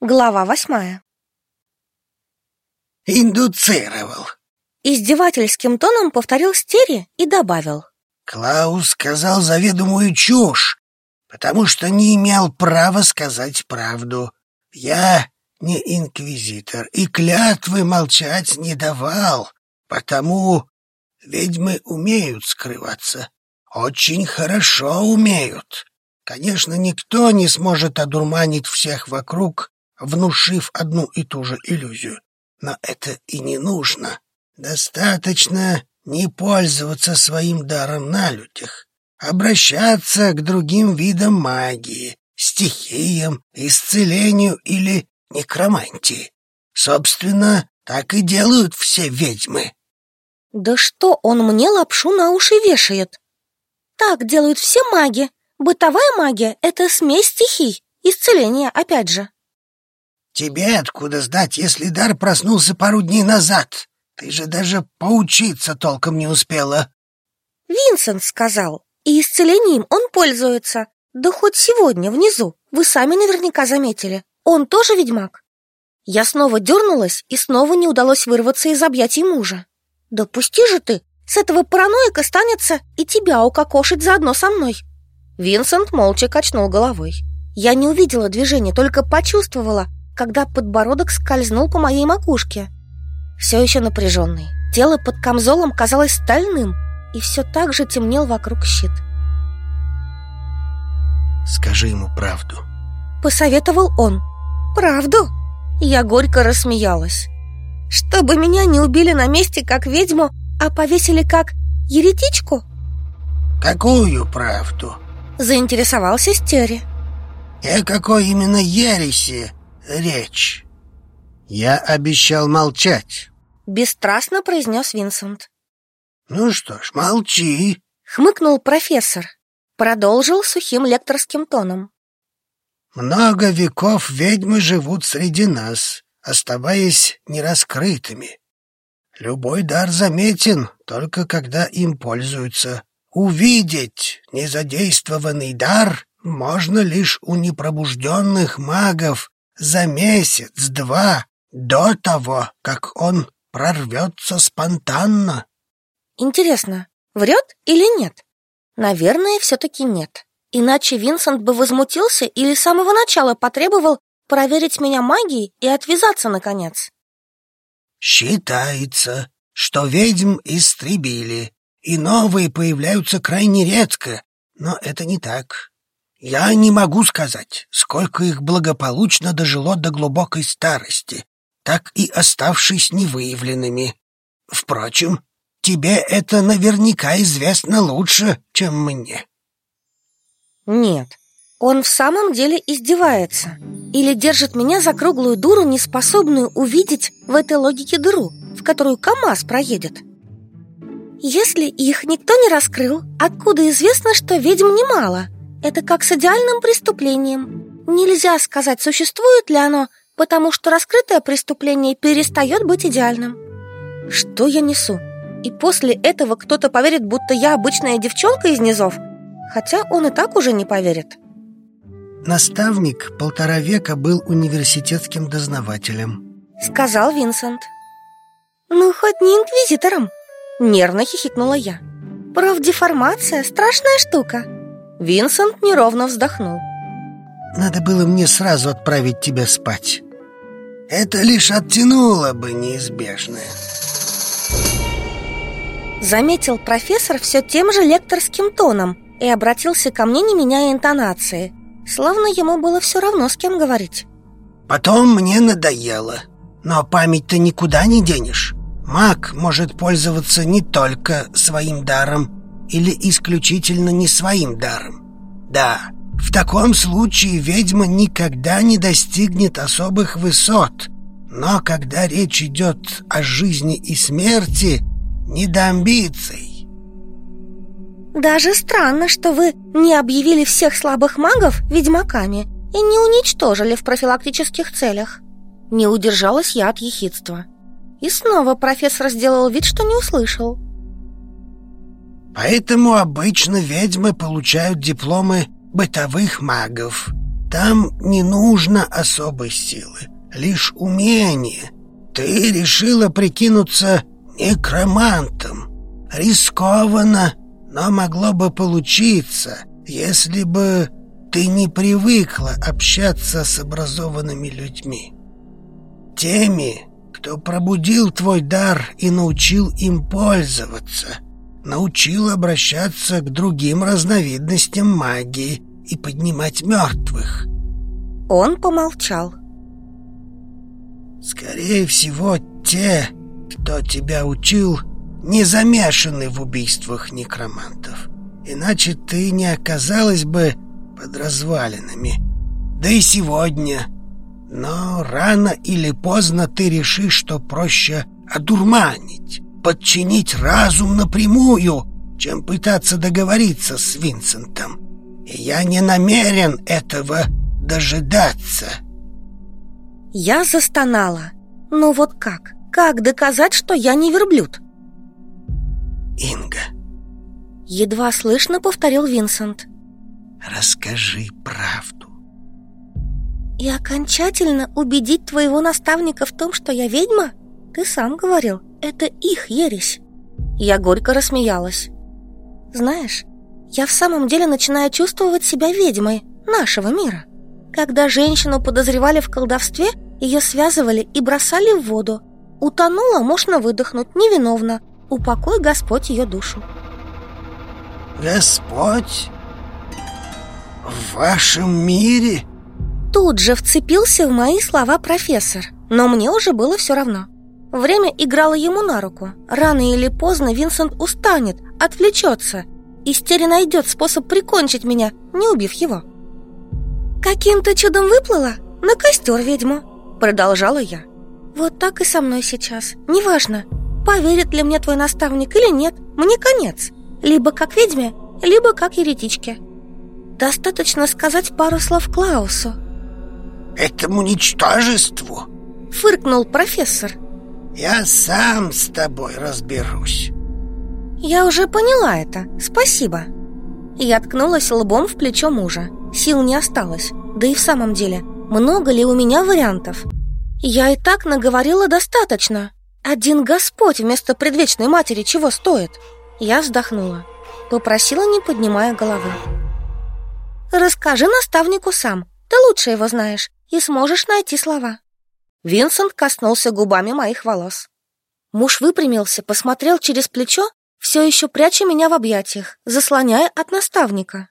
Глава восьмая. Индуцировал. Издевательским тоном повторил Стери и добавил. Клаус сказал заведомую чушь, потому что не имел права сказать правду. Я не инквизитор и клятвы молчать не давал, потому ведьмы умеют скрываться. Очень хорошо умеют. Конечно, никто не сможет одурманить всех вокруг, внушив одну и ту же иллюзию. Но это и не нужно. Достаточно не пользоваться своим даром на людях, обращаться к другим видам магии, стихиям, исцелению или некромантии. Собственно, так и делают все ведьмы. Да что он мне лапшу на уши вешает? Так делают все маги. Бытовая магия — это смесь стихий, исцеление опять же. Тебе откуда знать, если дар проснулся пару дней назад? Ты же даже поучиться толком не успела. Винсент сказал, и исцелением он пользуется. Да хоть сегодня, внизу, вы сами наверняка заметили. Он тоже ведьмак. Я снова дернулась, и снова не удалось вырваться из объятий мужа. Да пусти же ты, с этого параноика станется и тебя укокошить заодно со мной. Винсент молча качнул головой. Я не увидела движения, только почувствовала, когда подбородок скользнул по моей макушке. Все еще напряженный. Тело под камзолом казалось стальным, и все так же темнел вокруг щит. «Скажи ему правду», — посоветовал он. «Правду?» Я горько рассмеялась. «Чтобы меня не убили на месте, как ведьму, а повесили как еретичку?» «Какую правду?» — заинтересовался Стери. «И о какой именно ереси речь. Я обещал молчать. Бесстрастно произнес Винсент. Ну что ж, молчи. Хмыкнул профессор. Продолжил сухим лекторским тоном. Много веков ведьмы живут среди нас, оставаясь нераскрытыми. Любой дар заметен, только когда им пользуются. Увидеть незадействованный дар можно лишь у непробужденных магов за месяц-два до того, как он прорвется спонтанно. Интересно, врет или нет? Наверное, все-таки нет. Иначе Винсент бы возмутился или с самого начала потребовал проверить меня магией и отвязаться, наконец. Считается, что ведьм истребили, и новые появляются крайне редко, но это не так. Я не могу сказать, сколько их благополучно дожило до глубокой старости, так и оставшись невыявленными. Впрочем, тебе это наверняка известно лучше, чем мне. Нет, он в самом деле издевается или держит меня за круглую дуру, неспособную увидеть в этой логике дыру, в которую КамАЗ проедет. Если их никто не раскрыл, откуда известно, что ведьм немало – это как с идеальным преступлением. Нельзя сказать, существует ли оно, потому что раскрытое преступление перестает быть идеальным. Что я несу? И после этого кто-то поверит, будто я обычная девчонка из низов, хотя он и так уже не поверит. Наставник полтора века был университетским дознавателем, сказал Винсент. Ну, хоть не инквизитором, нервно хихикнула я. Профдеформация – страшная штука. Винсент неровно вздохнул. Надо было мне сразу отправить тебя спать. Это лишь оттянуло бы неизбежное. Заметил профессор все тем же лекторским тоном и обратился ко мне, не меняя интонации, словно ему было все равно, с кем говорить. Потом мне надоело, но память-то никуда не денешь. Маг может пользоваться не только своим даром, или исключительно не своим даром. Да, в таком случае ведьма никогда не достигнет особых высот, но когда речь идет о жизни и смерти, не до амбиций. Даже странно, что вы не объявили всех слабых магов ведьмаками и не уничтожили в профилактических целях. Не удержалась я от ехидства. И снова профессор сделал вид, что не услышал. Поэтому обычно ведьмы получают дипломы бытовых магов. Там не нужно особой силы, лишь умение. Ты решила прикинуться некромантом. Рискованно, но могло бы получиться, если бы ты не привыкла общаться с образованными людьми. Теми, кто пробудил твой дар и научил им пользоваться, научил обращаться к другим разновидностям магии и поднимать мертвых. Он помолчал. Скорее всего, те, кто тебя учил, не замешаны в убийствах некромантов. Иначе ты не оказалась бы под развалинами. Да и сегодня. Но рано или поздно ты решишь, что проще одурманить, подчинить разум напрямую, чем пытаться договориться с Винсентом. И я не намерен этого дожидаться. Я застонала. Но вот как? Как доказать, что я не верблюд? Инга. Едва слышно повторил Винсент. Расскажи правду. И окончательно убедить твоего наставника в том, что я ведьма? Ты сам говорил, это их ересь. Я горько рассмеялась. Знаешь, я в самом деле начинаю чувствовать себя ведьмой нашего мира. Когда женщину подозревали в колдовстве, ее связывали и бросали в воду. Утонула, можно выдохнуть, невиновно. Упокой Господь ее душу. Господь? В вашем мире? Тут же вцепился в мои слова профессор, но мне уже было все равно. Время играло ему на руку. Рано или поздно Винсент устанет, отвлечется. Истери найдет способ прикончить меня, не убив его. «Каким-то чудом выплыла? На костер ведьму!» Продолжала я. «Вот так и со мной сейчас. Неважно, поверит ли мне твой наставник или нет, мне конец. Либо как ведьме, либо как еретичке. Достаточно сказать пару слов Клаусу». «Этому ничтожеству?» Фыркнул профессор. «Я сам с тобой разберусь». «Я уже поняла это. Спасибо». Я ткнулась лбом в плечо мужа. Сил не осталось. Да и в самом деле, много ли у меня вариантов? Я и так наговорила достаточно. Один Господь вместо предвечной матери чего стоит? Я вздохнула. Попросила, не поднимая головы. «Расскажи наставнику сам. Ты лучше его знаешь и сможешь найти слова». Винсент коснулся губами моих волос. Муж выпрямился, посмотрел через плечо все еще пряча меня в объятиях, заслоняя от наставника.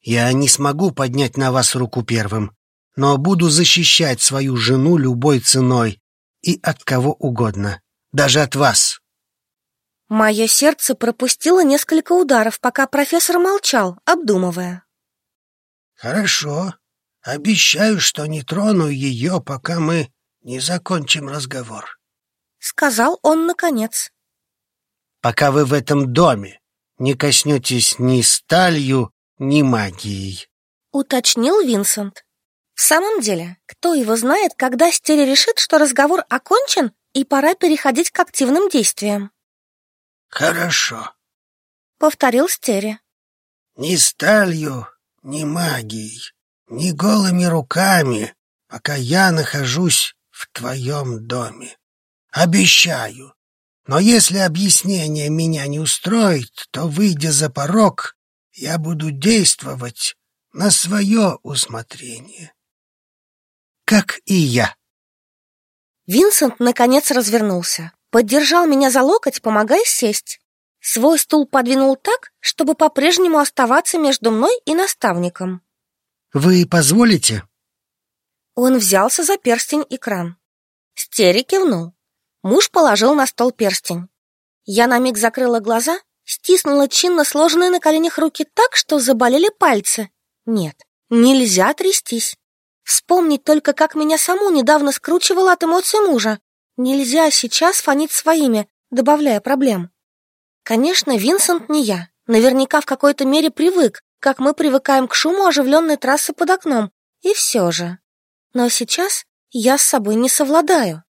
«Я не смогу поднять на вас руку первым, но буду защищать свою жену любой ценой и от кого угодно, даже от вас». Мое сердце пропустило несколько ударов, пока профессор молчал, обдумывая. «Хорошо. Обещаю, что не трону ее, пока мы не закончим разговор», — сказал он наконец пока вы в этом доме не коснетесь ни сталью, ни магией», — уточнил Винсент. «В самом деле, кто его знает, когда Стери решит, что разговор окончен и пора переходить к активным действиям?» «Хорошо», — повторил Стери. «Ни сталью, ни магией, ни голыми руками, пока я нахожусь в твоем доме. Обещаю, но если объяснение меня не устроит, то, выйдя за порог, я буду действовать на свое усмотрение. Как и я. Винсент наконец развернулся, поддержал меня за локоть, помогая сесть. Свой стул подвинул так, чтобы по-прежнему оставаться между мной и наставником. «Вы позволите?» Он взялся за перстень и кран. Стери кивнул. Муж положил на стол перстень. Я на миг закрыла глаза, стиснула чинно сложенные на коленях руки так, что заболели пальцы. Нет, нельзя трястись. Вспомнить только, как меня саму недавно скручивало от эмоций мужа. Нельзя сейчас фонить своими, добавляя проблем. Конечно, Винсент не я. Наверняка в какой-то мере привык, как мы привыкаем к шуму оживленной трассы под окном. И все же. Но сейчас я с собой не совладаю.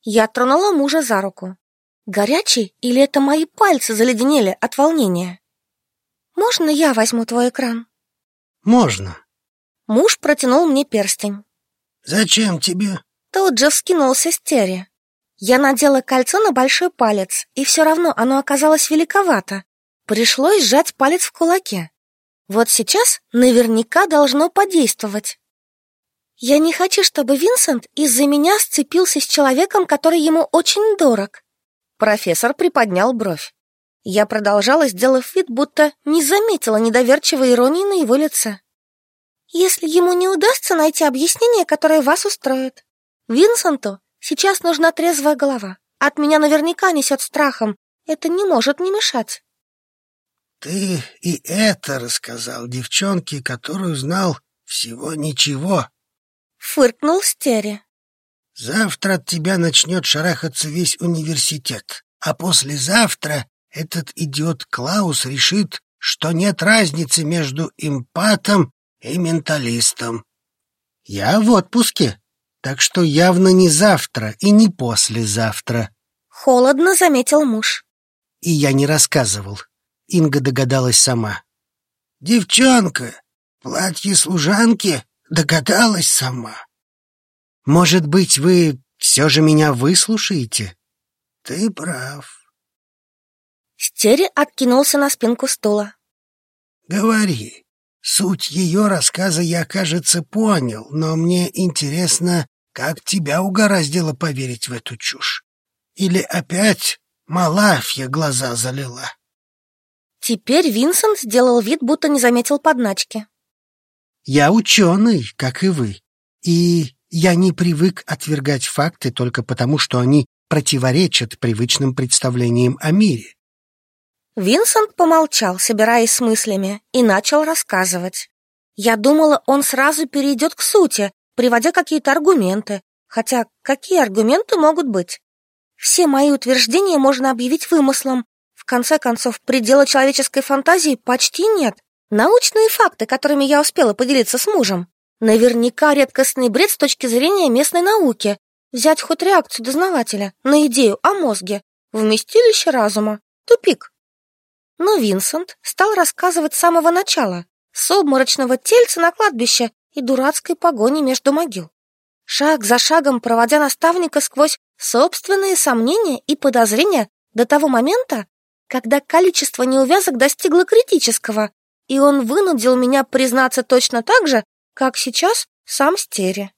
Я тронула мужа за руку. Горячий или это мои пальцы заледенели от волнения? Можно я возьму твой экран? Можно. Муж протянул мне перстень. «Зачем тебе?» Тут же вскинулся Стери. Я надела кольцо на большой палец, и все равно оно оказалось великовато. Пришлось сжать палец в кулаке. Вот сейчас наверняка должно подействовать. Я не хочу, чтобы Винсент из-за меня сцепился с человеком, который ему очень дорог. Профессор приподнял бровь. Я продолжала, сделав вид, будто не заметила недоверчивой иронии на его лице. Если ему не удастся найти объяснение, которое вас устроит. Винсенту сейчас нужна трезвая голова. От меня наверняка несет страхом. Это не может не мешать. Ты и это рассказал девчонке, которую знал всего ничего. Фыркнул Стери. Завтра от тебя начнет шарахаться весь университет, а послезавтра этот идиот Клаус решит, что нет разницы между импатом и менталистом. Я в отпуске, так что явно не завтра и не послезавтра. Холодно заметил муж. И я не рассказывал. Инга догадалась сама. «Девчонка, платье служанки догадалась сама». «Может быть, вы все же меня выслушаете?» «Ты прав». Стери откинулся на спинку стула. «Говори. Суть ее рассказа я, кажется, понял, но мне интересно, как тебя угораздило поверить в эту чушь. Или опять Малафья глаза залила?» Теперь Винсент сделал вид, будто не заметил подначки. «Я ученый, как и вы, и я не привык отвергать факты только потому, что они противоречат привычным представлениям о мире». Винсент помолчал, собираясь с мыслями, и начал рассказывать. Я думала, он сразу перейдет к сути, приводя какие-то аргументы. Хотя какие аргументы могут быть? Все мои утверждения можно объявить вымыслом, в конце концов, предела человеческой фантазии почти нет. Научные факты, которыми я успела поделиться с мужем. Наверняка редкостный бред с точки зрения местной науки. Взять хоть реакцию дознавателя на идею о мозге. Вместилище разума. Тупик. Но Винсент стал рассказывать с самого начала. С обморочного тельца на кладбище и дурацкой погони между могил. Шаг за шагом проводя наставника сквозь собственные сомнения и подозрения до того момента, когда количество неувязок достигло критического, и он вынудил меня признаться точно так же, как сейчас сам Стери.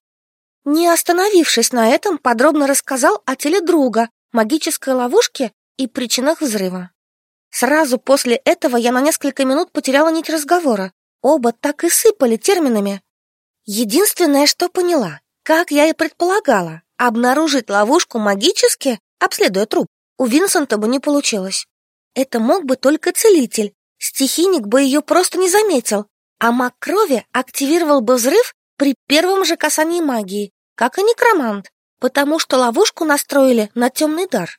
Не остановившись на этом, подробно рассказал о теле друга, магической ловушке и причинах взрыва. Сразу после этого я на несколько минут потеряла нить разговора. Оба так и сыпали терминами. Единственное, что поняла, как я и предполагала, обнаружить ловушку магически, обследуя труп, у Винсента бы не получилось. Это мог бы только целитель. Стихийник бы ее просто не заметил, а маг крови активировал бы взрыв при первом же касании магии, как и некромант, потому что ловушку настроили на темный дар.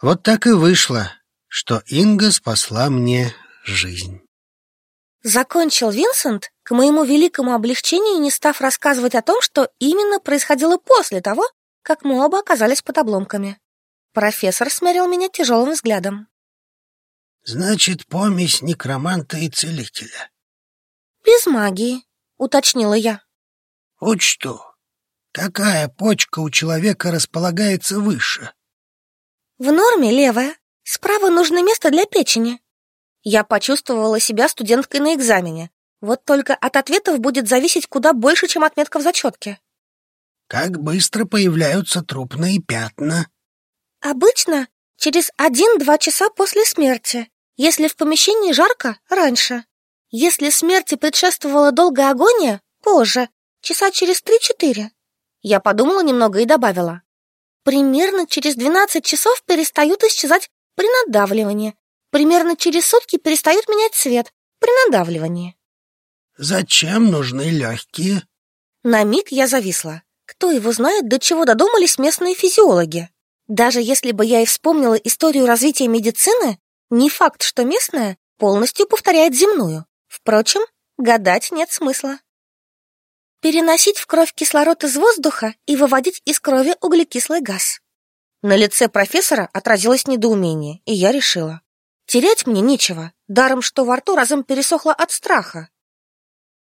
Вот так и вышло, что Инга спасла мне жизнь. Закончил Винсент, к моему великому облегчению не став рассказывать о том, что именно происходило после того, как мы оба оказались под обломками. Профессор смерил меня тяжелым взглядом. «Значит, помесь некроманта и целителя». «Без магии», — уточнила я. «Вот что. Какая почка у человека располагается выше?» «В норме левая. Справа нужно место для печени». Я почувствовала себя студенткой на экзамене. Вот только от ответов будет зависеть куда больше, чем отметка в зачетке. «Как быстро появляются трупные пятна?» Обычно через один-два часа после смерти, если в помещении жарко — раньше. Если смерти предшествовала долгая агония — позже, часа через три-четыре. Я подумала немного и добавила. Примерно через 12 часов перестают исчезать при надавливании. Примерно через сутки перестают менять цвет при надавливании. Зачем нужны легкие? На миг я зависла. Кто его знает, до чего додумались местные физиологи? Даже если бы я и вспомнила историю развития медицины, не факт, что местная полностью повторяет земную. Впрочем, гадать нет смысла. Переносить в кровь кислород из воздуха и выводить из крови углекислый газ. На лице профессора отразилось недоумение, и я решила. Терять мне нечего, даром что во рту разом пересохло от страха.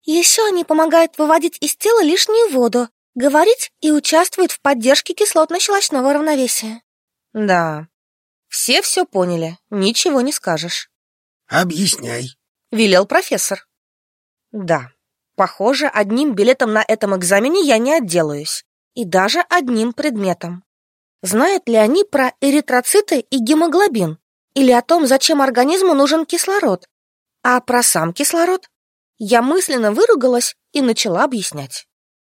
Еще они помогают выводить из тела лишнюю воду, говорить и участвуют в поддержке кислотно-щелочного равновесия. Да, все все поняли, ничего не скажешь. Объясняй. Велел профессор. Да, похоже, одним билетом на этом экзамене я не отделаюсь. И даже одним предметом. Знают ли они про эритроциты и гемоглобин? Или о том, зачем организму нужен кислород? А про сам кислород? Я мысленно выругалась и начала объяснять.